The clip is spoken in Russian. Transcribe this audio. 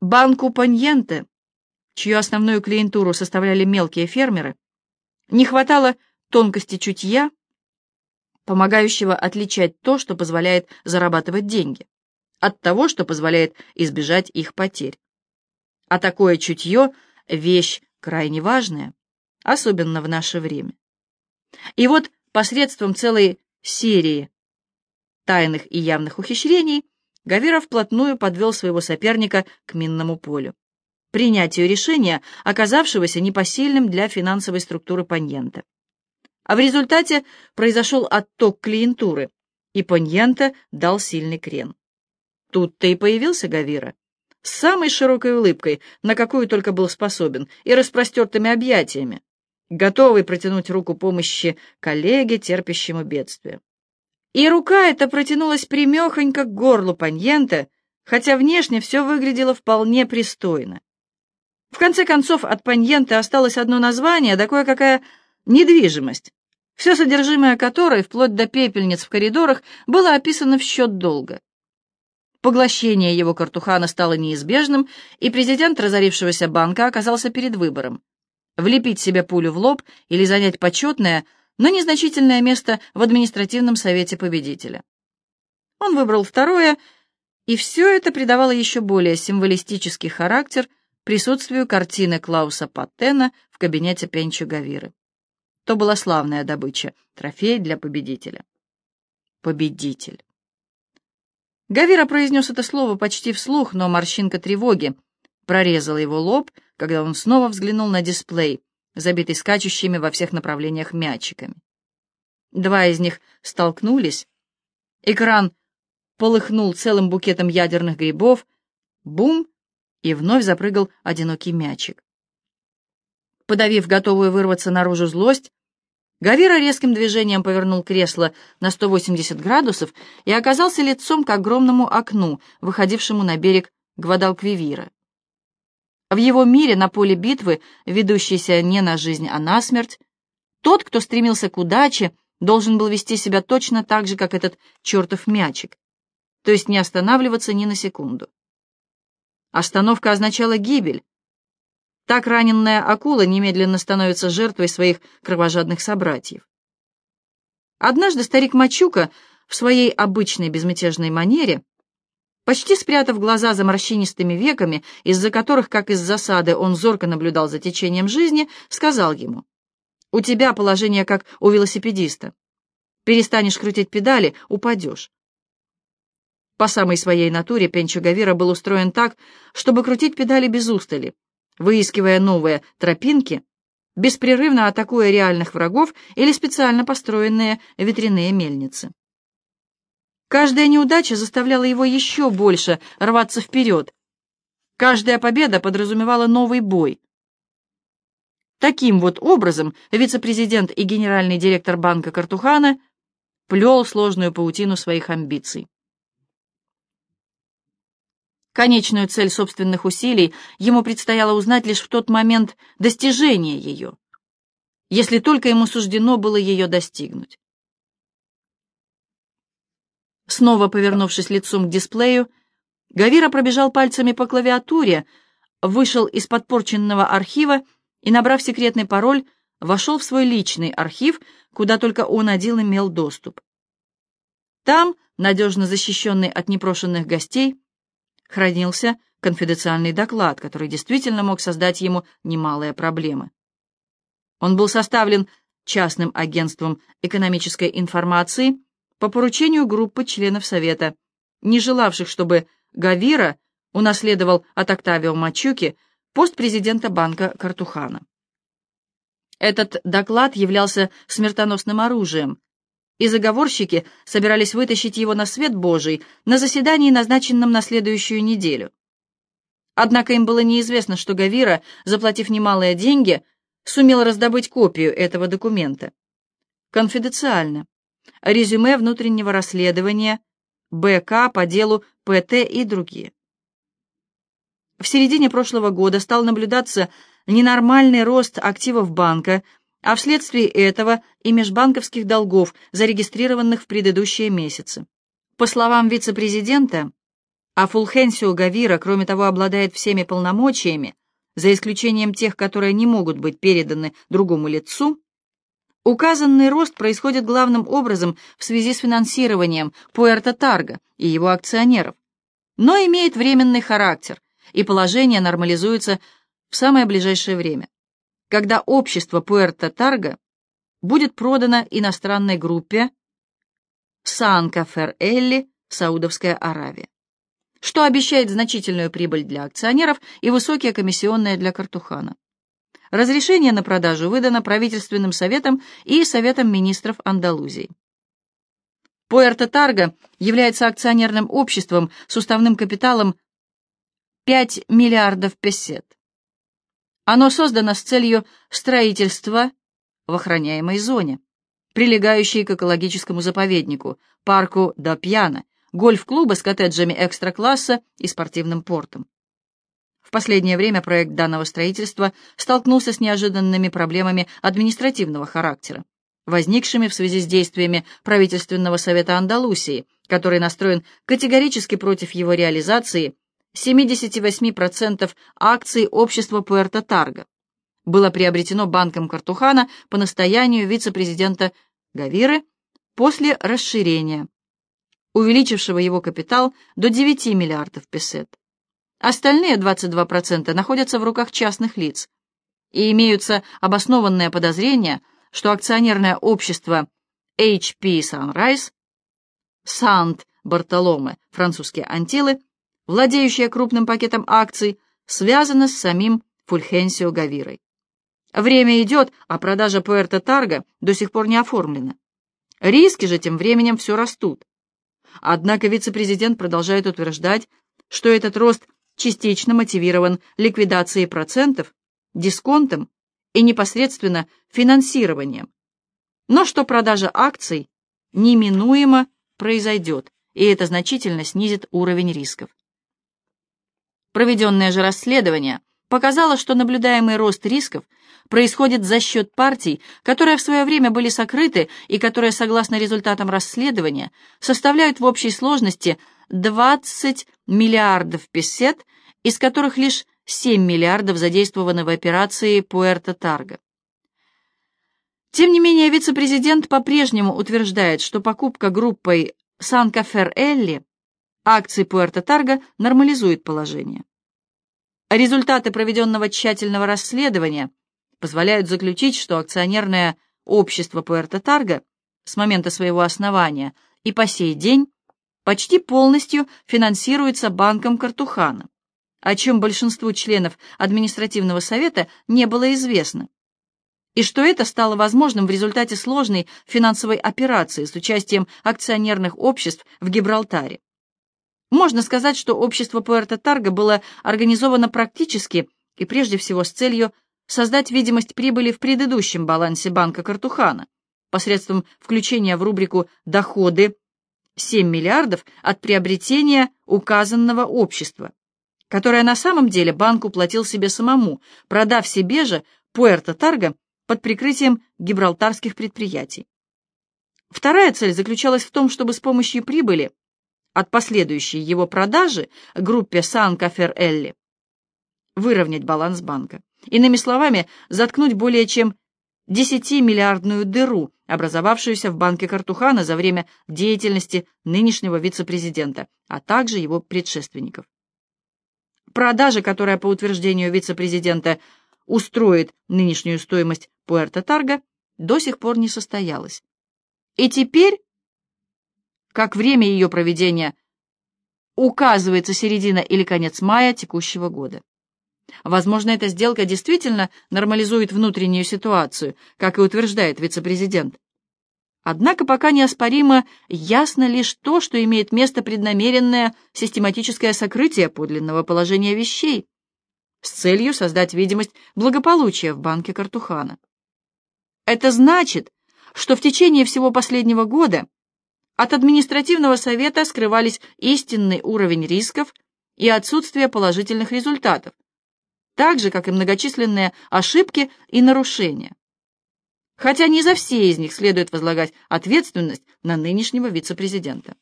Банку Паньенте, чью основную клиентуру составляли мелкие фермеры, не хватало тонкости чутья, помогающего отличать то, что позволяет зарабатывать деньги, от того, что позволяет избежать их потерь. А такое чутье — вещь крайне важная, особенно в наше время. И вот посредством целой серии тайных и явных ухищрений Гавира вплотную подвел своего соперника к минному полю, принятию решения, оказавшегося непосильным для финансовой структуры Паньента. А в результате произошел отток клиентуры, и Паньента дал сильный крен. Тут-то и появился Гавира, с самой широкой улыбкой, на какую только был способен, и распростертыми объятиями, готовый протянуть руку помощи коллеге, терпящему бедствие. И рука эта протянулась примехонько к горлу Паньента, хотя внешне все выглядело вполне пристойно. В конце концов, от Паньента осталось одно название, да кое-какая недвижимость, все содержимое которой, вплоть до пепельниц в коридорах, было описано в счет долга. Поглощение его картухана стало неизбежным, и президент разорившегося банка оказался перед выбором — влепить себе пулю в лоб или занять почетное — но незначительное место в административном совете победителя. Он выбрал второе, и все это придавало еще более символистический характер присутствию картины Клауса Паттена в кабинете Пенчо Гавиры. То была славная добыча, трофей для победителя. Победитель. Гавира произнес это слово почти вслух, но морщинка тревоги прорезала его лоб, когда он снова взглянул на дисплей, забитый скачущими во всех направлениях мячиками. Два из них столкнулись, экран полыхнул целым букетом ядерных грибов, бум, и вновь запрыгал одинокий мячик. Подавив готовую вырваться наружу злость, Гавира резким движением повернул кресло на 180 градусов и оказался лицом к огромному окну, выходившему на берег Гвадалквивира. В его мире на поле битвы, ведущейся не на жизнь, а на смерть, тот, кто стремился к удаче, должен был вести себя точно так же, как этот чертов мячик, то есть не останавливаться ни на секунду. Остановка означала гибель. Так раненная акула немедленно становится жертвой своих кровожадных собратьев. Однажды старик Мачука в своей обычной безмятежной манере Почти спрятав глаза за морщинистыми веками, из-за которых, как из засады, он зорко наблюдал за течением жизни, сказал ему, «У тебя положение как у велосипедиста. Перестанешь крутить педали — упадешь». По самой своей натуре Пенчо Гавира был устроен так, чтобы крутить педали без устали, выискивая новые тропинки, беспрерывно атакуя реальных врагов или специально построенные ветряные мельницы. Каждая неудача заставляла его еще больше рваться вперед. Каждая победа подразумевала новый бой. Таким вот образом вице-президент и генеральный директор банка Картухана плел сложную паутину своих амбиций. Конечную цель собственных усилий ему предстояло узнать лишь в тот момент достижения ее, если только ему суждено было ее достигнуть. Снова повернувшись лицом к дисплею, Гавира пробежал пальцами по клавиатуре, вышел из подпорченного архива и, набрав секретный пароль, вошел в свой личный архив, куда только он один имел доступ. Там, надежно защищенный от непрошенных гостей, хранился конфиденциальный доклад, который действительно мог создать ему немалые проблемы. Он был составлен частным агентством экономической информации по поручению группы членов Совета, не желавших, чтобы Гавира унаследовал от Октавио Мачуки пост президента банка Картухана. Этот доклад являлся смертоносным оружием, и заговорщики собирались вытащить его на свет Божий на заседании, назначенном на следующую неделю. Однако им было неизвестно, что Гавира, заплатив немалые деньги, сумел раздобыть копию этого документа. Конфиденциально резюме внутреннего расследования, БК по делу ПТ и другие. В середине прошлого года стал наблюдаться ненормальный рост активов банка, а вследствие этого и межбанковских долгов, зарегистрированных в предыдущие месяцы. По словам вице-президента, а Фулхенсио Гавира, кроме того, обладает всеми полномочиями, за исключением тех, которые не могут быть переданы другому лицу, указанный рост происходит главным образом в связи с финансированием Пуэрто Тарго и его акционеров, но имеет временный характер, и положение нормализуется в самое ближайшее время, когда общество Пуэрто Тарго будет продано иностранной группе Санка Фер Элли, Саудовская Аравия что обещает значительную прибыль для акционеров и высокие комиссионные для Картухана. Разрешение на продажу выдано правительственным советом и Советом министров Андалузии. Пуэрто Тарго является акционерным обществом с уставным капиталом 5 миллиардов песет. Оно создано с целью строительства в охраняемой зоне, прилегающей к экологическому заповеднику, парку Допьяна, гольф-клуба с коттеджами экстра-класса и спортивным портом. В последнее время проект данного строительства столкнулся с неожиданными проблемами административного характера, возникшими в связи с действиями правительственного совета Андалусии, который настроен категорически против его реализации 78% акций общества Пуэрто-Тарго. Было приобретено банком Картухана по настоянию вице-президента Гавиры после расширения увеличившего его капитал до 9 миллиардов песет. Остальные 22% находятся в руках частных лиц, и имеются обоснованные подозрения, что акционерное общество HP Sunrise, Сант Бартоломе, французские Антилы, владеющее крупным пакетом акций, связано с самим Фульхенсио Гавирой. Время идет, а продажа Пуэрто Тарго до сих пор не оформлена. Риски же тем временем все растут. Однако вице-президент продолжает утверждать, что этот рост частично мотивирован ликвидацией процентов, дисконтом и непосредственно финансированием, но что продажа акций неминуемо произойдет, и это значительно снизит уровень рисков. Проведенное же расследование показало, что наблюдаемый рост рисков происходит за счет партий, которые в свое время были сокрыты и которые, согласно результатам расследования, составляют в общей сложности 20 миллиардов песет, из которых лишь 7 миллиардов задействованы в операции Пуэрто-Тарго. Тем не менее, вице-президент по-прежнему утверждает, что покупка группой Санкафер-Элли акций Пуэрто-Тарго нормализует положение. Результаты проведенного тщательного расследования позволяют заключить, что акционерное общество Пуэрто-Тарго с момента своего основания и по сей день почти полностью финансируется банком Картухана, о чем большинству членов административного совета не было известно, и что это стало возможным в результате сложной финансовой операции с участием акционерных обществ в Гибралтаре. Можно сказать, что общество Пуэрто-Тарго было организовано практически и прежде всего с целью создать видимость прибыли в предыдущем балансе банка Картухана посредством включения в рубрику «Доходы» 7 миллиардов от приобретения указанного общества, которое на самом деле банк уплатил себе самому, продав себе же Пуэрто-Тарго под прикрытием гибралтарских предприятий. Вторая цель заключалась в том, чтобы с помощью прибыли от последующей его продажи группе Сан-Кафер-Элли выровнять баланс банка. Иными словами, заткнуть более чем 10-миллиардную дыру, образовавшуюся в банке Картухана за время деятельности нынешнего вице-президента, а также его предшественников. Продажа, которая, по утверждению вице-президента, устроит нынешнюю стоимость Пуэрто-Тарго, до сих пор не состоялась. И теперь как время ее проведения указывается середина или конец мая текущего года. Возможно, эта сделка действительно нормализует внутреннюю ситуацию, как и утверждает вице-президент. Однако пока неоспоримо ясно лишь то, что имеет место преднамеренное систематическое сокрытие подлинного положения вещей с целью создать видимость благополучия в банке Картухана. Это значит, что в течение всего последнего года от административного совета скрывались истинный уровень рисков и отсутствие положительных результатов, так же, как и многочисленные ошибки и нарушения. Хотя не за все из них следует возлагать ответственность на нынешнего вице-президента.